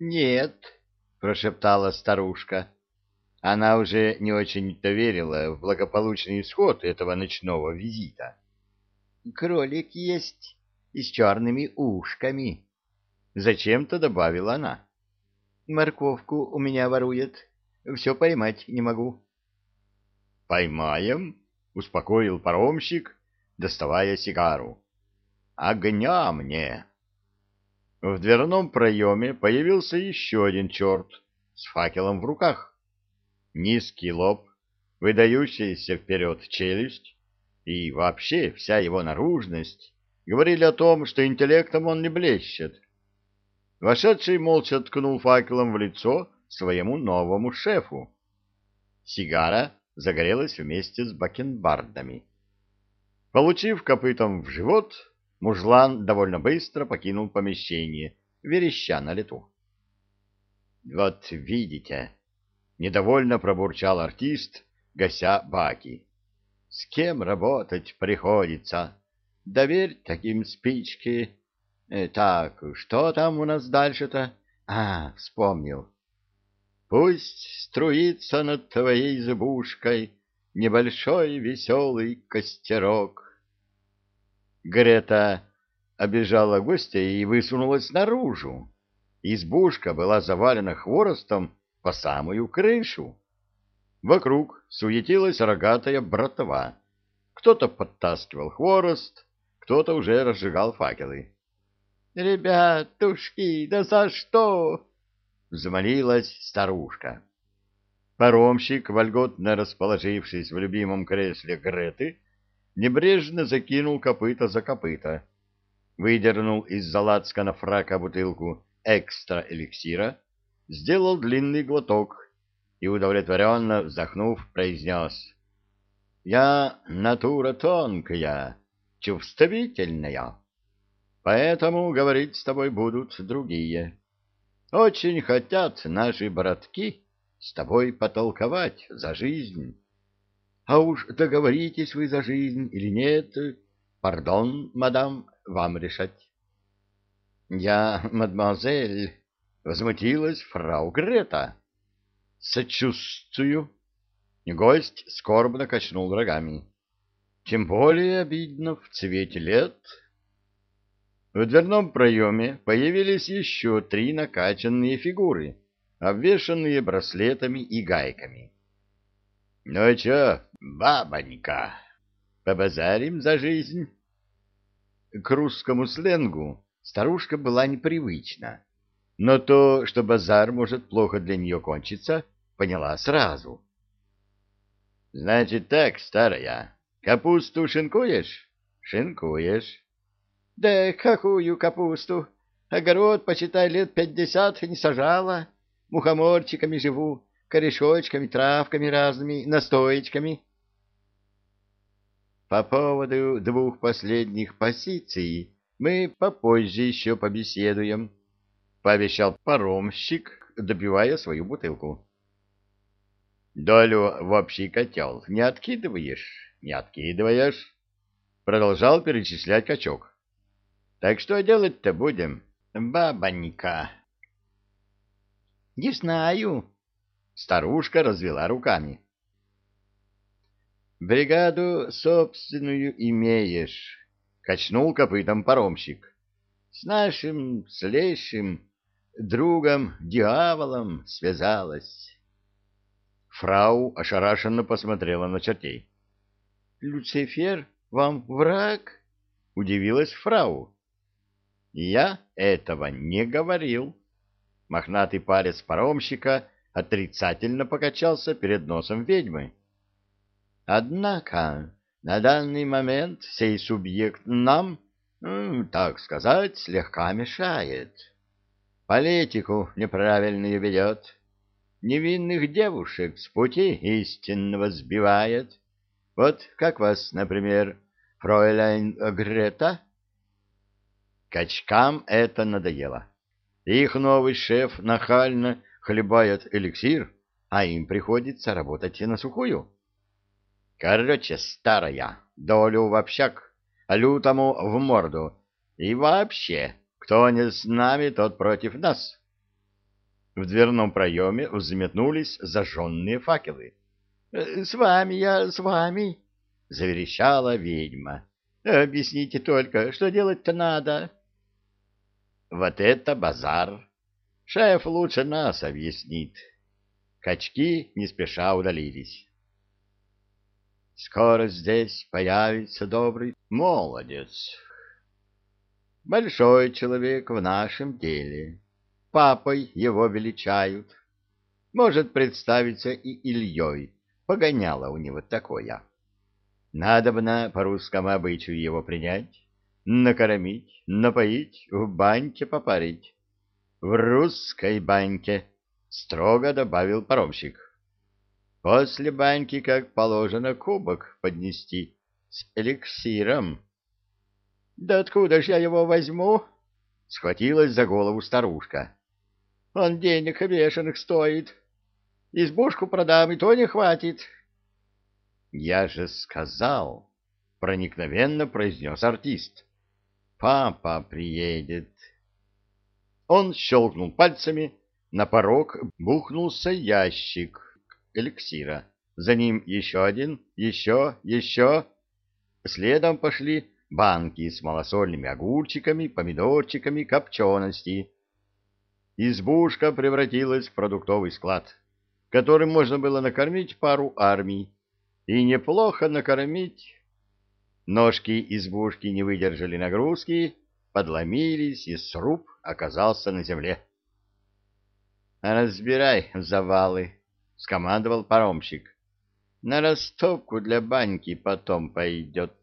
Нет, прошептала старушка. Она уже не очень-то верила в благополучный исход этого ночного визита. Кролик есть и с черными ушками. Зачем-то добавила она. Морковку у меня ворует. Все поймать не могу. Поймаем, успокоил паромщик, доставая сигару. Огня мне! В дверном проеме появился еще один черт с факелом в руках. Низкий лоб, выдающаяся вперед челюсть и вообще вся его наружность говорили о том, что интеллектом он не блещет. Вошедший молча ткнул факелом в лицо своему новому шефу. Сигара загорелась вместе с бакенбардами. Получив копытом в живот, мужлан довольно быстро покинул помещение, вереща на лету. — Вот видите, — недовольно пробурчал артист, гася баки. — С кем работать приходится? Доверь таким спички. Э, так, что там у нас дальше-то? А, вспомнил. Пусть струится над твоей избушкой небольшой веселый костерок. Грета обежала гостя и высунулась наружу. Избушка была завалена хворостом по самую крышу. Вокруг суетилась рогатая братва. Кто-то подтаскивал хворост, кто-то уже разжигал факелы. — Ребятушки, да за что? — взмолилась старушка. Паромщик, вольготно расположившись в любимом кресле Греты, небрежно закинул копыта за копыта, выдернул из залацкана фрака бутылку экстра эликсира, сделал длинный глоток и, удовлетворенно вздохнув, произнес «Я натура тонкая, чувствительная, поэтому говорить с тобой будут другие. Очень хотят наши братки с тобой потолковать за жизнь». А уж договоритесь вы за жизнь или нет, пардон, мадам, вам решать. Я, мадемуазель, возмутилась фрау Грета. Сочувствую. Гость скорбно качнул рогами. Тем более обидно в цвете лет. В дверном проеме появились еще три накачанные фигуры, обвешанные браслетами и гайками. — Ну чё, бабонька, побазарим за жизнь? К русскому сленгу старушка была непривычна, но то, что базар может плохо для нее кончиться, поняла сразу. — Значит так, старая, капусту шинкуешь? — Шинкуешь. — Да какую капусту? Огород, почитай, лет пятьдесят не сажала. Мухоморчиками живу корешочками, травками разными, настоечками. По поводу двух последних позиций мы попозже еще побеседуем, — пообещал паромщик, допивая свою бутылку. — Долю в общий котел не откидываешь, не откидываешь, — продолжал перечислять качок. — Так что делать-то будем, бабонька? — Не знаю, Старушка развела руками. «Бригаду собственную имеешь», — качнул копытом паромщик. «С нашим слейшим другом, дьяволом, связалась». Фрау ошарашенно посмотрела на чертей. «Люцифер вам враг?» — удивилась фрау. «Я этого не говорил». Мохнатый палец паромщика отрицательно покачался перед носом ведьмы. Однако на данный момент сей субъект нам, так сказать, слегка мешает. Политику неправильную ведет, невинных девушек с пути истинного сбивает. Вот как вас, например, фройляйн Грета? Качкам это надоело. Их новый шеф нахально хлебает эликсир, а им приходится работать на сухую. Короче, старая, долю в общак, а лютому в морду. И вообще, кто не с нами, тот против нас. В дверном проеме взметнулись зажженные факелы. «Э, — С вами я, с вами, — заверещала ведьма. — Объясните только, что делать-то надо? — Вот это базар! Шеф лучше нас объяснит. Качки не спеша удалились. Скоро здесь появится добрый молодец. Большой человек в нашем деле. Папой его величают. Может представиться и Ильей. Погоняло у него такое. Надобно по русскому обычаю его принять, накормить, напоить, в баньке попарить. В русской баньке, строго добавил паромщик. После баньки, как положено, кубок поднести с эликсиром. — Да откуда ж я его возьму? — схватилась за голову старушка. — Он денег бешеных стоит. Избушку продам, и то не хватит. — Я же сказал, — проникновенно произнес артист. — Папа приедет. Он щелкнул пальцами, на порог бухнулся ящик эликсира. За ним еще один, еще, еще. Следом пошли банки с малосольными огурчиками, помидорчиками, копчености. Избушка превратилась в продуктовый склад, которым можно было накормить пару армий. И неплохо накормить. Ножки избушки не выдержали нагрузки, подломились, и сруб оказался на земле. «Разбирай завалы», — скомандовал паромщик. «На растопку для баньки потом пойдет».